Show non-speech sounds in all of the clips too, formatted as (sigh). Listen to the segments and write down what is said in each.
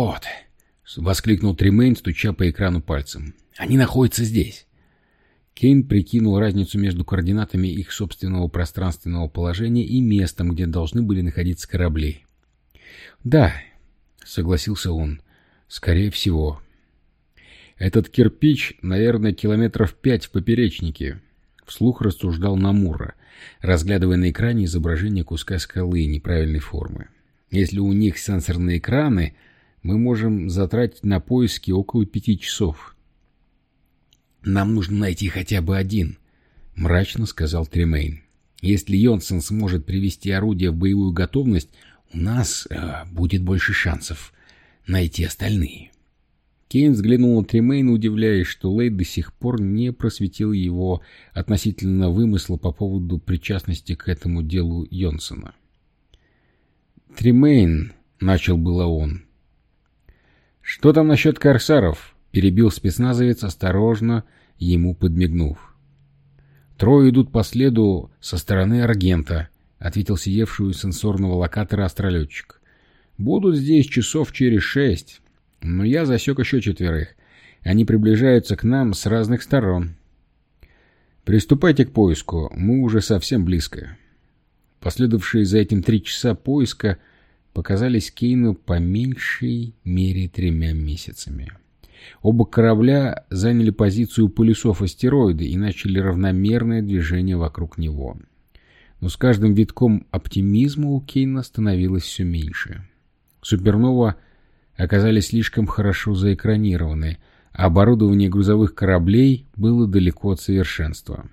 «Вот!» — воскликнул Тремейн, стуча по экрану пальцем. «Они находятся здесь!» Кейн прикинул разницу между координатами их собственного пространственного положения и местом, где должны были находиться корабли. «Да», — согласился он, — «скорее всего». «Этот кирпич, наверное, километров пять в поперечнике», — вслух рассуждал Намура, разглядывая на экране изображение куска скалы неправильной формы. «Если у них сенсорные экраны, мы можем затратить на поиски около пяти часов». «Нам нужно найти хотя бы один», — мрачно сказал Тремейн. «Если Йонсен сможет привести орудие в боевую готовность, у нас э, будет больше шансов найти остальные». Кейн взглянул на Тремейна, удивляясь, что Лейд до сих пор не просветил его относительно вымысла по поводу причастности к этому делу Йонсона. «Тремейн», — начал было он. «Что там насчет корсаров?» — перебил спецназовец, осторожно ему подмигнув. «Трое идут по следу со стороны Аргента», — ответил сидевший у сенсорного локатора астролетчик. «Будут здесь часов через шесть, но я засек еще четверых. Они приближаются к нам с разных сторон». «Приступайте к поиску, мы уже совсем близко». Последовавшие за этим три часа поиска показались Кейну по меньшей мере тремя месяцами. Оба корабля заняли позицию полюсов астероида и начали равномерное движение вокруг него. Но с каждым витком оптимизма у Кейна становилось все меньше. Супернова оказались слишком хорошо заэкранированы, а оборудование грузовых кораблей было далеко от совершенства.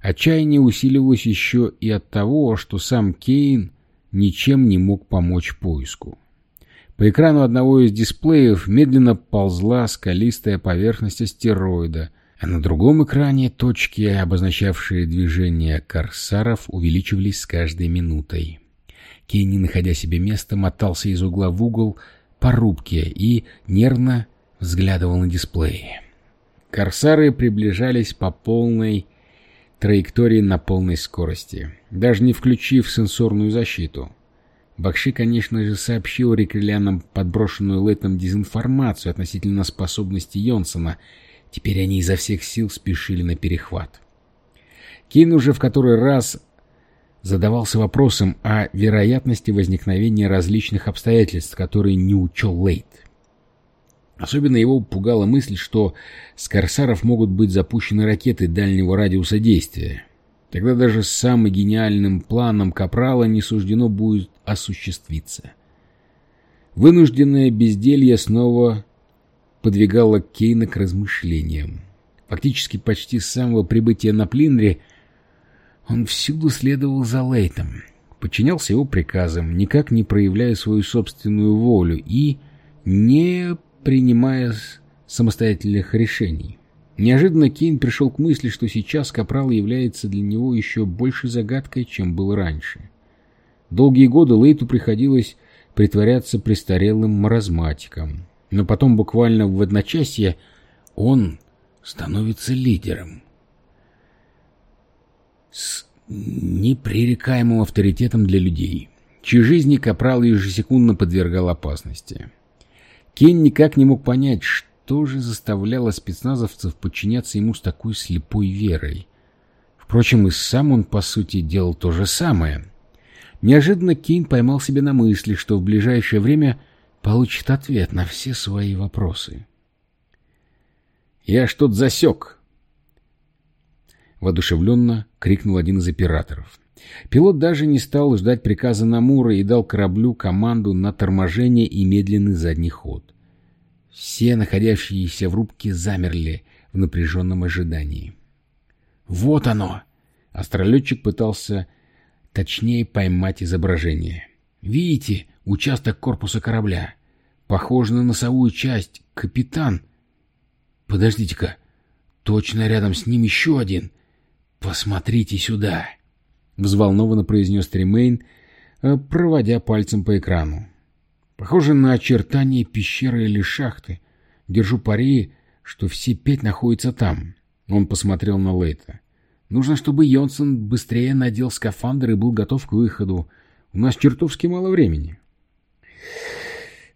Отчаяние усиливалось еще и от того, что сам Кейн ничем не мог помочь поиску. По экрану одного из дисплеев медленно ползла скалистая поверхность астероида, а на другом экране точки, обозначавшие движение корсаров, увеличивались с каждой минутой. Кей, находя себе места, мотался из угла в угол по рубке и нервно взглядывал на дисплей. Корсары приближались по полной траектории на полной скорости, даже не включив сенсорную защиту. Бакши, конечно же, сообщил рекрелянам подброшенную Лэйтом дезинформацию относительно способности Йонсона. Теперь они изо всех сил спешили на перехват. Кейн уже в который раз задавался вопросом о вероятности возникновения различных обстоятельств, которые не учел Лейт. Особенно его пугала мысль, что с «Корсаров» могут быть запущены ракеты дальнего радиуса действия. Тогда даже с самым гениальным планом Капрала не суждено будет осуществиться. Вынужденное безделье снова подвигало Кейна к размышлениям. Фактически почти с самого прибытия на Плинре он всюду следовал за Лейтом, подчинялся его приказам, никак не проявляя свою собственную волю и не принимая самостоятельных решений. Неожиданно Кейн пришел к мысли, что сейчас Капрал является для него еще больше загадкой, чем был раньше. Долгие годы Лейту приходилось притворяться престарелым маразматиком, но потом буквально в одночасье он становится лидером. С непререкаемым авторитетом для людей, чьи жизни Капрал ежесекундно подвергал опасности. Кен никак не мог понять, что же заставляло спецназовцев подчиняться ему с такой слепой верой? Впрочем, и сам он, по сути, делал то же самое. Неожиданно Кейн поймал себя на мысли, что в ближайшее время получит ответ на все свои вопросы. «Я что-то засек!» Водушевленно крикнул один из операторов. Пилот даже не стал ждать приказа Намура и дал кораблю команду на торможение и медленный задний ход. Все находящиеся в рубке замерли в напряженном ожидании. «Вот оно!» Астролетчик пытался точнее поймать изображение. «Видите участок корпуса корабля? Похоже на носовую часть. Капитан!» «Подождите-ка! Точно рядом с ним еще один! Посмотрите сюда!» Взволнованно произнес Тремейн, э, проводя пальцем по экрану. Похоже на очертания пещеры или шахты. Держу пари, что все пять находятся там. Он посмотрел на Лейта. Нужно, чтобы Йонсон быстрее надел скафандр и был готов к выходу. У нас чертовски мало времени.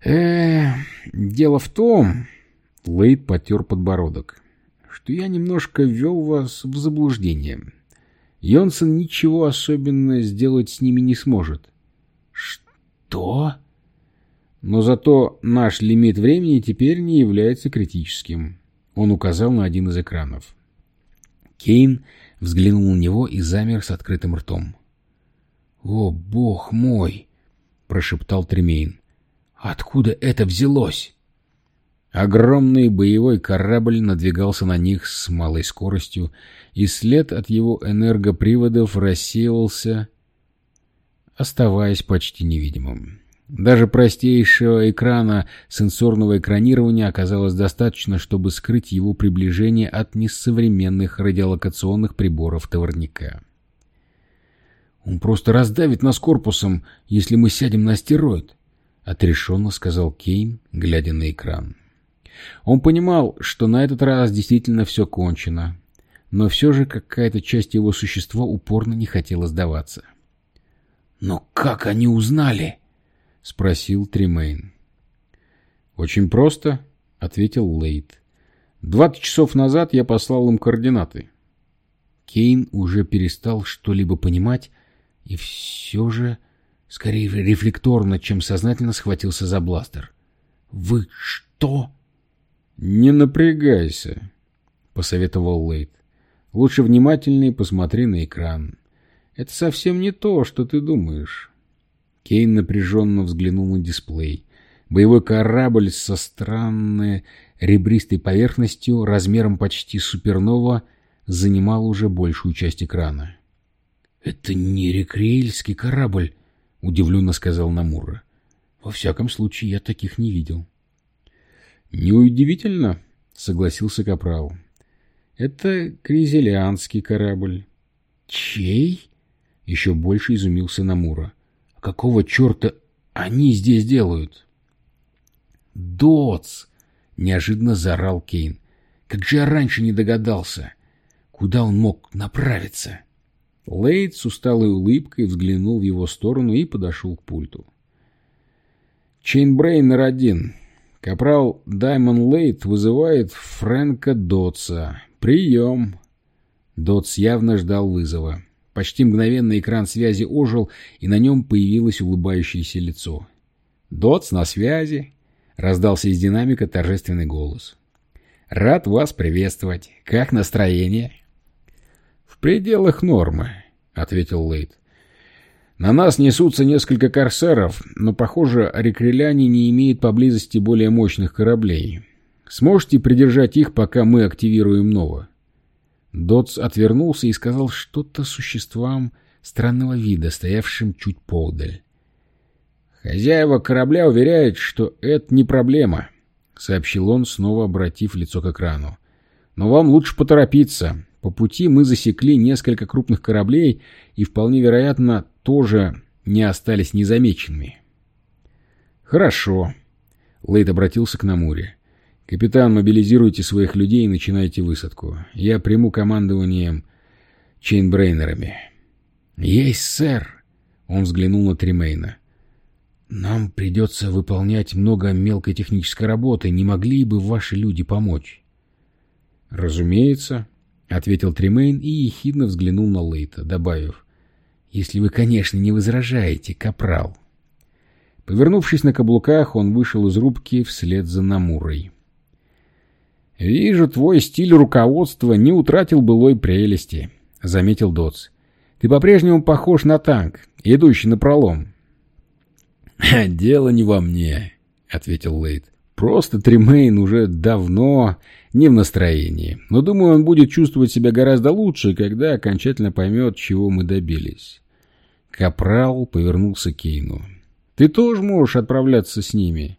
э дело в том...» Лейд потер подбородок. «Что я немножко ввел вас в заблуждение. Йонсон ничего особенного сделать с ними не сможет». «Что?» «Но зато наш лимит времени теперь не является критическим». Он указал на один из экранов. Кейн взглянул на него и замер с открытым ртом. «О, бог мой!» — прошептал Тремейн. «Откуда это взялось?» Огромный боевой корабль надвигался на них с малой скоростью, и след от его энергоприводов рассеивался, оставаясь почти невидимым. Даже простейшего экрана сенсорного экранирования оказалось достаточно, чтобы скрыть его приближение от несовременных радиолокационных приборов товарника. «Он просто раздавит нас корпусом, если мы сядем на астероид», — отрешенно сказал Кейн, глядя на экран. Он понимал, что на этот раз действительно все кончено, но все же какая-то часть его существа упорно не хотела сдаваться. «Но как они узнали?» — спросил Тримейн. «Очень просто», — ответил Лейт. «Двадцать часов назад я послал им координаты». Кейн уже перестал что-либо понимать и все же, скорее рефлекторно, чем сознательно схватился за бластер. «Вы что?» «Не напрягайся», — посоветовал Лейт. «Лучше внимательнее посмотри на экран. Это совсем не то, что ты думаешь». Кейн напряженно взглянул на дисплей. Боевой корабль со странной ребристой поверхностью, размером почти супернова, занимал уже большую часть экрана. — Это не рекреильский корабль, — удивленно сказал Намура. — Во всяком случае, я таких не видел. — Неудивительно, — согласился Капрал. — Это кризелианский корабль. — Чей? — еще больше изумился Намура. — Какого черта они здесь делают? «Дотс!» — неожиданно заорал Кейн. «Как же я раньше не догадался! Куда он мог направиться?» Лейд с усталой улыбкой взглянул в его сторону и подошел к пульту. «Чейнбрейнер один. Капрал Даймон Лейд вызывает Фрэнка Дотса. Прием!» Дотс явно ждал вызова. Почти мгновенно экран связи ожил, и на нем появилось улыбающееся лицо. «Дотс на связи!» — раздался из динамика торжественный голос. «Рад вас приветствовать. Как настроение?» «В пределах нормы», — ответил Лейт. «На нас несутся несколько корсаров, но, похоже, рекреляне не имеют поблизости более мощных кораблей. Сможете придержать их, пока мы активируем новое?» Дотс отвернулся и сказал что-то существам странного вида, стоявшим чуть поодаль. «Хозяева корабля уверяют, что это не проблема», — сообщил он, снова обратив лицо к экрану. «Но вам лучше поторопиться. По пути мы засекли несколько крупных кораблей и, вполне вероятно, тоже не остались незамеченными». «Хорошо», — Лейд обратился к Намуре. «Капитан, мобилизируйте своих людей и начинайте высадку. Я приму командованием чейнбрейнерами». «Есть, сэр!» Он взглянул на Тримейна. «Нам придется выполнять много мелкой технической работы. Не могли бы ваши люди помочь?» «Разумеется», — ответил Тримейн и ехидно взглянул на Лейта, добавив. «Если вы, конечно, не возражаете, капрал». Повернувшись на каблуках, он вышел из рубки вслед за Намурой. «Вижу, твой стиль руководства не утратил былой прелести», — заметил Дотс. «Ты по-прежнему похож на танк, идущий на пролом». «Дело не во мне», — ответил Лейд. «Просто Тримейн уже давно не в настроении, но думаю, он будет чувствовать себя гораздо лучше, когда окончательно поймет, чего мы добились». Капрал повернулся к Кейну. «Ты тоже можешь отправляться с ними.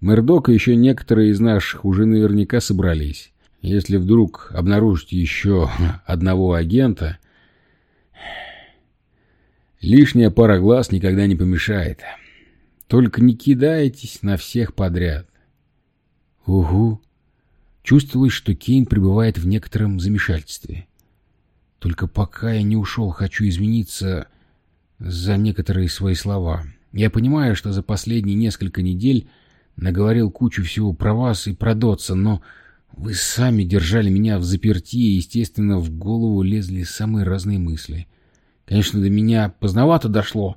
Мэрдок и еще некоторые из наших уже наверняка собрались. Если вдруг обнаружите еще (laughs) одного агента, лишняя пара глаз никогда не помешает. Только не кидайтесь на всех подряд. Угу. Чувствовалось, что Кейн пребывает в некотором замешательстве. Только пока я не ушел, хочу измениться за некоторые свои слова. Я понимаю, что за последние несколько недель наговорил кучу всего про вас и про Дотса, но вы сами держали меня в заперти, и, естественно, в голову лезли самые разные мысли. Конечно, до меня поздновато дошло,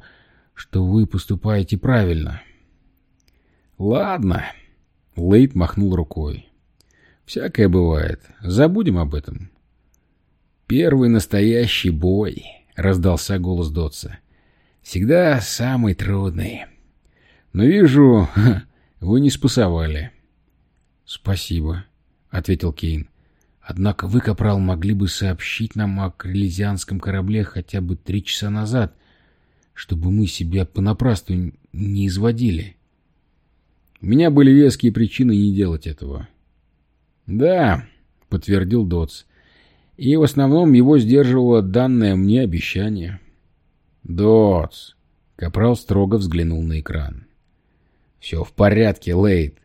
что вы поступаете правильно. Ладно. Лейт махнул рукой. Всякое бывает. Забудем об этом. Первый настоящий бой, раздался голос Дотса. Всегда самый трудный. Но вижу, (laughs) вы не спасовали. Спасибо, ответил Кейн. Однако вы, капрал, могли бы сообщить нам о крылезианском корабле хотя бы три часа назад, чтобы мы себя понапрасну не изводили. У меня были веские причины не делать этого. Да, подтвердил Дотс. И в основном его сдерживало данное мне обещание. Дотс. Капрал строго взглянул на экран. Все в порядке, Лейд.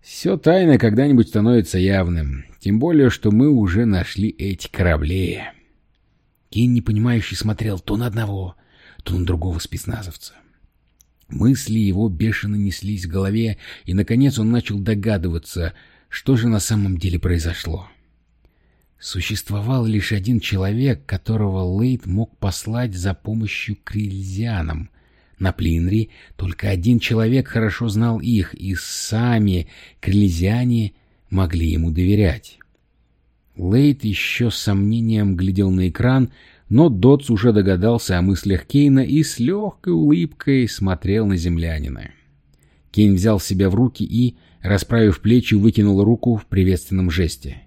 Все тайное когда-нибудь становится явным. Тем более, что мы уже нашли эти корабли. Кин, непонимающий, смотрел то на одного, то на другого спецназовца. Мысли его бешено неслись в голове, и, наконец, он начал догадываться, что же на самом деле произошло. Существовал лишь один человек, которого Лейт мог послать за помощью к крильзианам. На Плинри только один человек хорошо знал их, и сами крильзиане могли ему доверять. Лейт еще с сомнением глядел на экран, но Дотс уже догадался о мыслях Кейна и с легкой улыбкой смотрел на землянина. Кейн взял себя в руки и, расправив плечи, выкинул руку в приветственном жесте.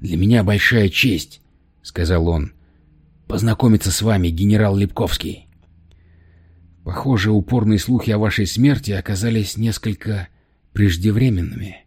«Для меня большая честь», — сказал он, — «познакомиться с вами, генерал Липковский». Похоже, упорные слухи о вашей смерти оказались несколько преждевременными.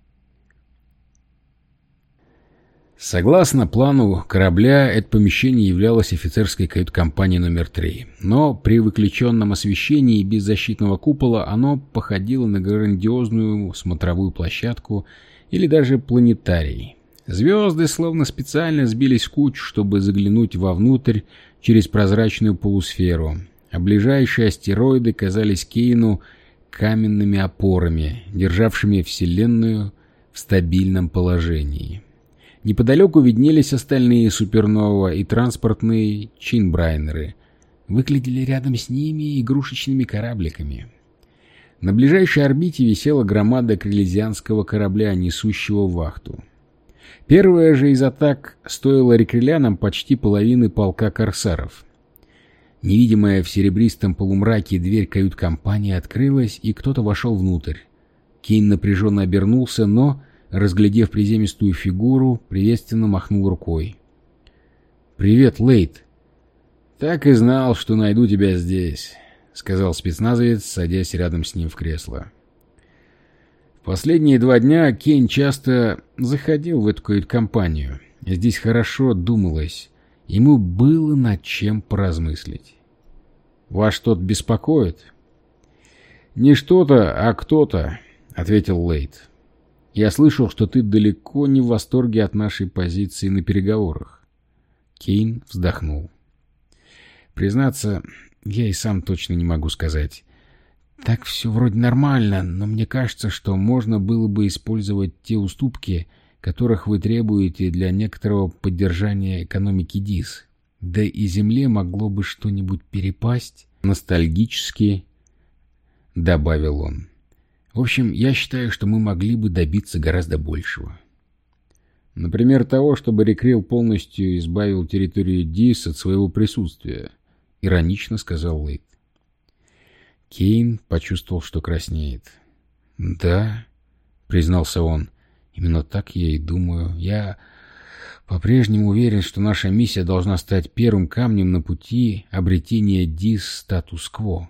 Согласно плану корабля, это помещение являлось офицерской кают-компанией номер три, но при выключенном освещении и без защитного купола оно походило на грандиозную смотровую площадку или даже планетарий. Звезды словно специально сбились в кучу, чтобы заглянуть вовнутрь через прозрачную полусферу, а ближайшие астероиды казались Кейну каменными опорами, державшими Вселенную в стабильном положении. Неподалеку виднелись остальные супернова и транспортные чинбрайнеры. Выглядели рядом с ними игрушечными корабликами. На ближайшей орбите висела громада крилезианского корабля, несущего вахту. Первая же из атак стоила рекрелянам почти половины полка корсаров. Невидимая в серебристом полумраке дверь кают-компании открылась, и кто-то вошел внутрь. Кейн напряженно обернулся, но, разглядев приземистую фигуру, приветственно махнул рукой. «Привет, Лейт!» «Так и знал, что найду тебя здесь», — сказал спецназовец, садясь рядом с ним в кресло. Последние два дня Кейн часто заходил в эту компанию. Здесь хорошо думалось. Ему было над чем поразмыслить. «Вас что-то беспокоит?» «Не что-то, а кто-то», — ответил Лейт. «Я слышал, что ты далеко не в восторге от нашей позиции на переговорах». Кейн вздохнул. «Признаться, я и сам точно не могу сказать. Так все вроде нормально, но мне кажется, что можно было бы использовать те уступки, которых вы требуете для некоторого поддержания экономики ДИС. Да и Земле могло бы что-нибудь перепасть, ностальгически добавил он. В общем, я считаю, что мы могли бы добиться гораздо большего. Например, того, чтобы Рекрил полностью избавил территорию ДИС от своего присутствия, иронично сказал Лейт. Кейн почувствовал, что краснеет. «Да», — признался он, — «именно так я и думаю. Я по-прежнему уверен, что наша миссия должна стать первым камнем на пути обретения ДИС статус-кво».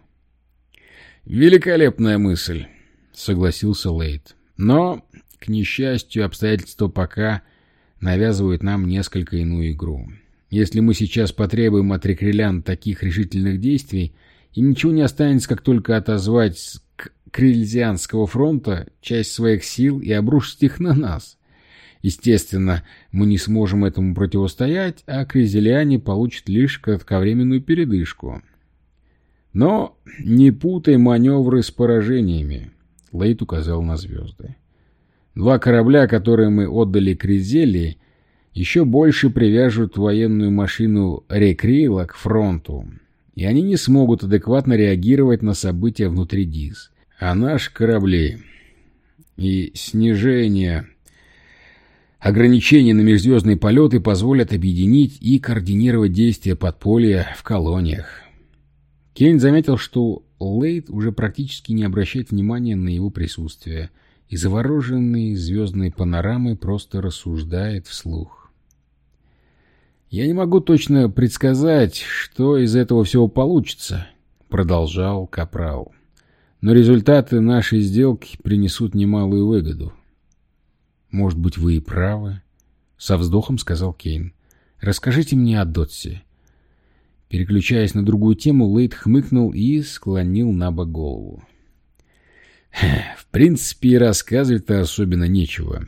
«Великолепная мысль», — согласился Лейт. «Но, к несчастью, обстоятельства пока навязывают нам несколько иную игру. Если мы сейчас потребуем от рекрелян таких решительных действий, им ничего не останется, как только отозвать с Крильзианского фронта часть своих сил и обрушить их на нас. Естественно, мы не сможем этому противостоять, а кризелиане получат лишь кратковременную передышку. Но не путай маневры с поражениями. Лейт указал на звезды. Два корабля, которые мы отдали Кризели, еще больше привяжут военную машину Рекрила к фронту, и они не смогут адекватно реагировать на события внутри ДИС. А наши корабли и снижение ограничений на межзвездные полеты позволят объединить и координировать действия подполья в колониях. Кейн заметил, что Лейт уже практически не обращает внимания на его присутствие и завороженный звездной панорамой просто рассуждает вслух. «Я не могу точно предсказать, что из этого всего получится», — продолжал Капрал. «Но результаты нашей сделки принесут немалую выгоду». «Может быть, вы и правы», — со вздохом сказал Кейн. «Расскажите мне о Дотсе». Переключаясь на другую тему, Лейд хмыкнул и склонил на бок голову. В принципе, рассказывать-то особенно нечего.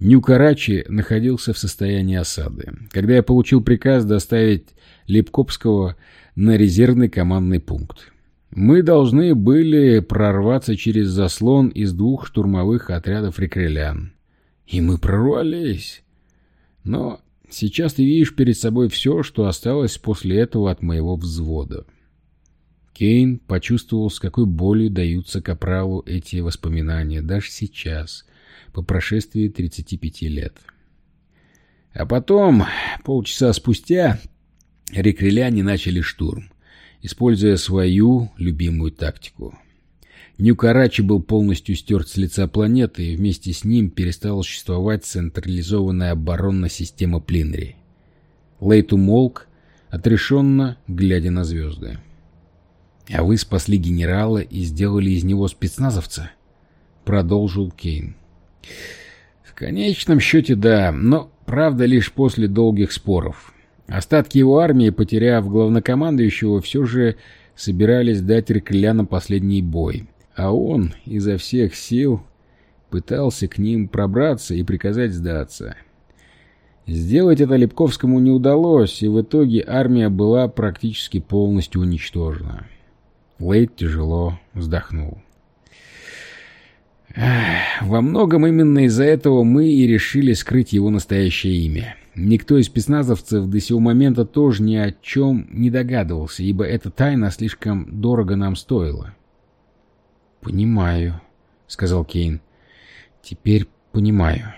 Нью-Карачи находился в состоянии осады. Когда я получил приказ доставить Лепкопского на резервный командный пункт. Мы должны были прорваться через заслон из двух штурмовых отрядов рекрелян. И мы прорвались. Но сейчас ты видишь перед собой все, что осталось после этого от моего взвода. Кейн почувствовал, с какой болью даются Капралу эти воспоминания, даже сейчас, по прошествии 35 лет. А потом, полчаса спустя, рекреляне начали штурм, используя свою любимую тактику. Нью-Карачи был полностью стерт с лица планеты, и вместе с ним перестала существовать централизованная оборонная система Плинри. Лейт умолк, отрешенно глядя на звезды. «А вы спасли генерала и сделали из него спецназовца?» — продолжил Кейн. «В конечном счете, да, но, правда, лишь после долгих споров. Остатки его армии, потеряв главнокомандующего, все же собирались дать Реклянам последний бой, а он изо всех сил пытался к ним пробраться и приказать сдаться». Сделать это Лепковскому не удалось, и в итоге армия была практически полностью уничтожена. Уэйд тяжело вздохнул. Во многом именно из-за этого мы и решили скрыть его настоящее имя. Никто из спецназовцев до сего момента тоже ни о чем не догадывался, ибо эта тайна слишком дорого нам стоила. «Понимаю», — сказал Кейн. «Теперь понимаю».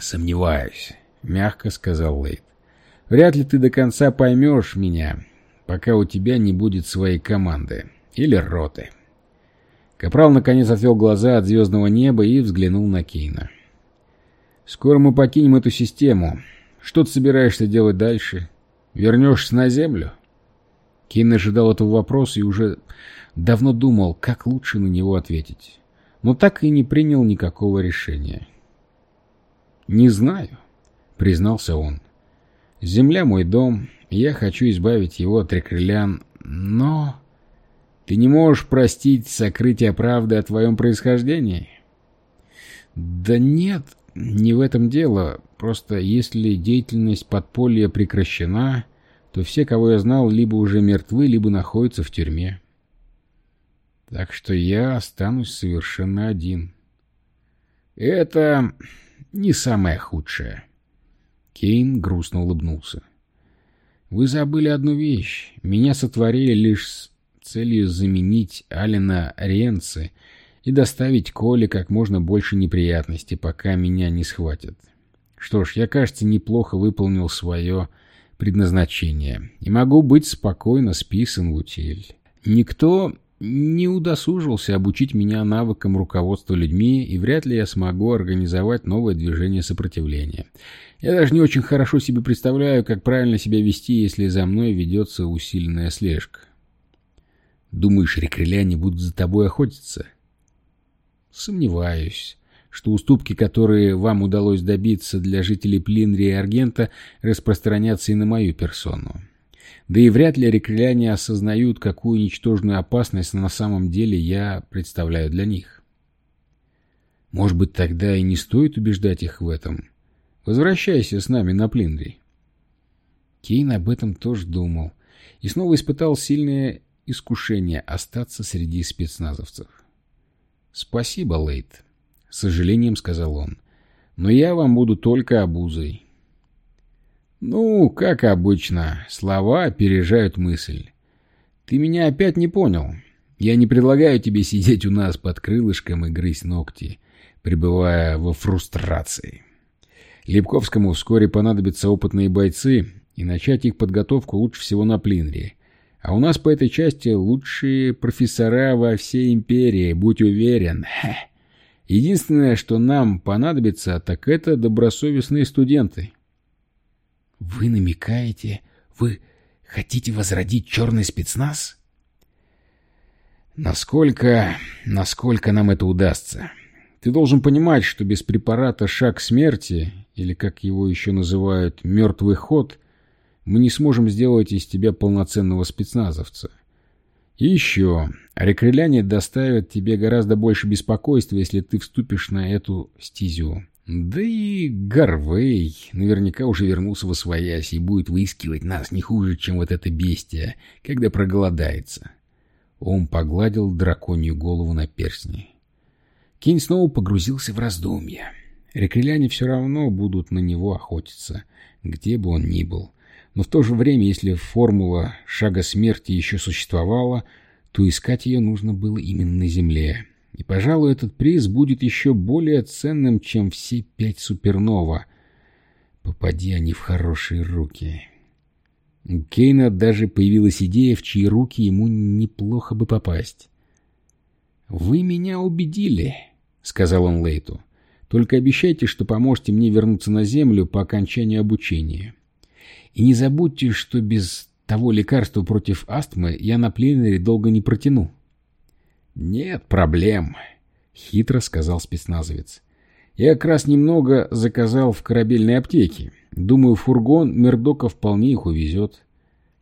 «Сомневаюсь», — мягко сказал Лейд. «Вряд ли ты до конца поймешь меня, пока у тебя не будет своей команды. Или роты. Капрал наконец отвел глаза от звездного неба и взглянул на Кейна. «Скоро мы покинем эту систему. Что ты собираешься делать дальше? Вернешься на Землю?» Кейн ожидал этого вопроса и уже давно думал, как лучше на него ответить. Но так и не принял никакого решения. «Не знаю», — признался он. «Земля мой дом, я хочу избавить его от рекрелян, но... Ты не можешь простить сокрытие правды о твоем происхождении? Да нет, не в этом дело. Просто если деятельность подполья прекращена, то все, кого я знал, либо уже мертвы, либо находятся в тюрьме. Так что я останусь совершенно один. Это не самое худшее. Кейн грустно улыбнулся. Вы забыли одну вещь. Меня сотворили лишь с целью заменить Алина Ренци и доставить Коле как можно больше неприятностей, пока меня не схватят. Что ж, я, кажется, неплохо выполнил свое предназначение и могу быть спокойно списан в утиль. Никто не удосужился обучить меня навыкам руководства людьми, и вряд ли я смогу организовать новое движение сопротивления. Я даже не очень хорошо себе представляю, как правильно себя вести, если за мной ведется усиленная слежка. Думаешь, рекреляне будут за тобой охотиться? Сомневаюсь, что уступки, которые вам удалось добиться для жителей Плинри и Аргента, распространятся и на мою персону. Да и вряд ли рекреляне осознают, какую ничтожную опасность на самом деле я представляю для них. Может быть, тогда и не стоит убеждать их в этом. Возвращайся с нами на Плиндри. Кейн об этом тоже думал и снова испытал сильное искушение остаться среди спецназовцев. «Спасибо, Лейт», — с сожалением сказал он. «Но я вам буду только обузой». «Ну, как обычно, слова опережают мысль. Ты меня опять не понял. Я не предлагаю тебе сидеть у нас под крылышком и грызть ногти, пребывая во фрустрации. Липковскому вскоре понадобятся опытные бойцы, и начать их подготовку лучше всего на Плинре. А у нас по этой части лучшие профессора во всей империи, будь уверен. Единственное, что нам понадобится, так это добросовестные студенты. Вы намекаете, вы хотите возродить черный спецназ? Насколько... насколько нам это удастся? Ты должен понимать, что без препарата «Шаг смерти», или, как его еще называют, «мертвый ход», мы не сможем сделать из тебя полноценного спецназовца. И еще, рекреляне доставят тебе гораздо больше беспокойства, если ты вступишь на эту стезю. Да и Гарвей наверняка уже вернулся во своясь и будет выискивать нас не хуже, чем вот это бестия, когда проголодается. Он погладил драконью голову на перстне. Кейн снова погрузился в раздумья. Рекреляне все равно будут на него охотиться, где бы он ни был. Но в то же время, если формула шага смерти еще существовала, то искать ее нужно было именно на Земле. И, пожалуй, этот приз будет еще более ценным, чем все пять супернова. Попади они в хорошие руки. У Кейна даже появилась идея, в чьи руки ему неплохо бы попасть. «Вы меня убедили», — сказал он Лейту. «Только обещайте, что поможете мне вернуться на Землю по окончанию обучения. И не забудьте, что без того лекарства против астмы я на пленере долго не протяну». «Нет проблем», — хитро сказал спецназовец. «Я как раз немного заказал в корабельной аптеке. Думаю, фургон Мердока вполне их увезет.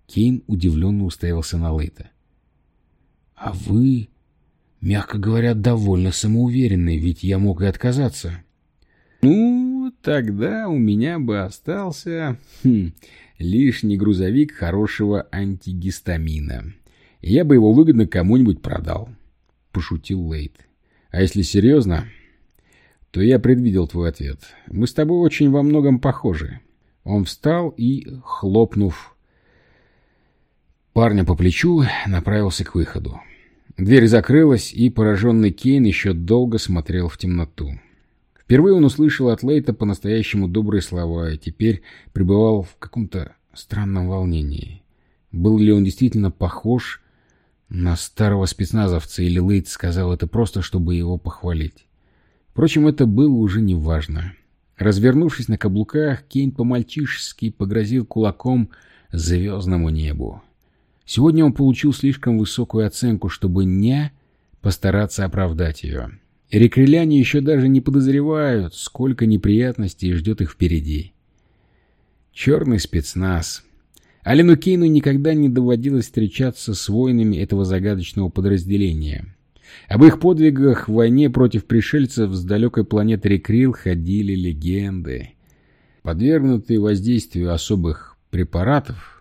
Кейн удивленно уставился на Лейта. — А вы, мягко говоря, довольно самоуверенны, ведь я мог и отказаться. — Ну, тогда у меня бы остался хм, лишний грузовик хорошего антигистамина. Я бы его выгодно кому-нибудь продал, — пошутил Лейт. — А если серьезно, то я предвидел твой ответ. Мы с тобой очень во многом похожи. Он встал и, хлопнув парня по плечу, направился к выходу. Дверь закрылась, и пораженный Кейн еще долго смотрел в темноту. Впервые он услышал от Лейта по-настоящему добрые слова и теперь пребывал в каком-то странном волнении. Был ли он действительно похож на старого спецназовца, или Лейт сказал это просто, чтобы его похвалить? Впрочем, это было уже неважно. Развернувшись на каблуках, Кейн по-мальчишески погрозил кулаком звездному небу. Сегодня он получил слишком высокую оценку, чтобы не постараться оправдать ее. Рекреляне еще даже не подозревают, сколько неприятностей ждет их впереди. Черный спецназ. Алену Кейну никогда не доводилось встречаться с воинами этого загадочного подразделения. Об их подвигах в войне против пришельцев с далекой планеты Рекрил ходили легенды. Подвергнутые воздействию особых препаратов,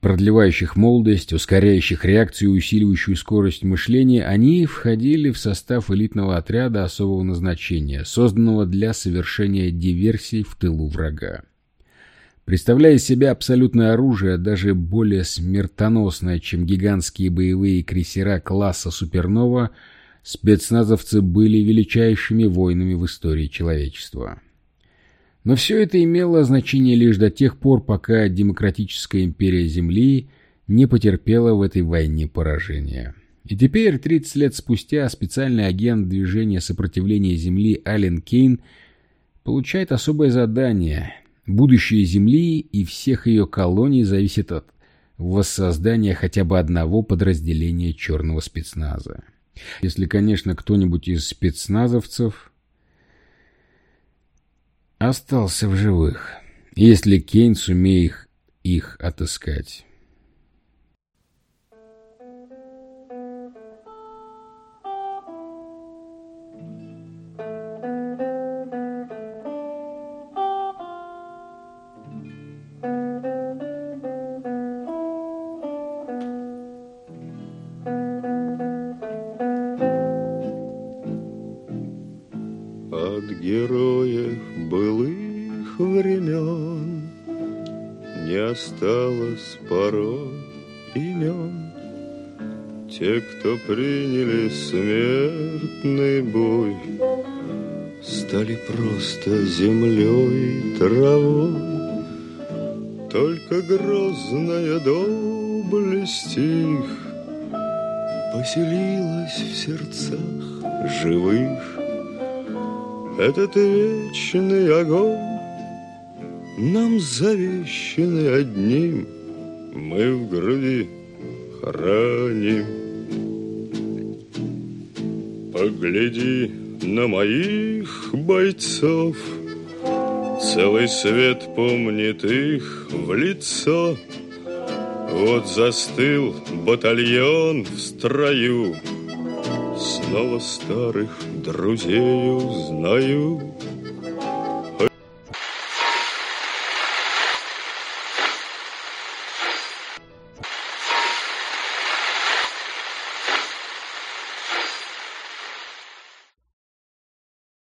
продлевающих молодость, ускоряющих реакцию и усиливающую скорость мышления, они входили в состав элитного отряда особого назначения, созданного для совершения диверсий в тылу врага. Представляя из себя абсолютное оружие, даже более смертоносное, чем гигантские боевые крейсера класса «Супернова», спецназовцы были величайшими воинами в истории человечества. Но все это имело значение лишь до тех пор, пока демократическая империя Земли не потерпела в этой войне поражения. И теперь, 30 лет спустя, специальный агент движения сопротивления Земли Ален Кейн получает особое задание Будущее Земли и всех ее колоний зависит от воссоздания хотя бы одного подразделения черного спецназа. Если, конечно, кто-нибудь из спецназовцев остался в живых, если Кейн сумеет их, их отыскать. Кто приняли смертный бой, Стали просто землей и травой. Только грозная доблесть их Поселилась в сердцах живых. Этот вечный огонь Нам завещанный одним Мы в груди храним. Погляди на моих бойцов, Целый свет помнит их в лицо. Вот застыл батальон в строю, Снова старых друзей узнаю.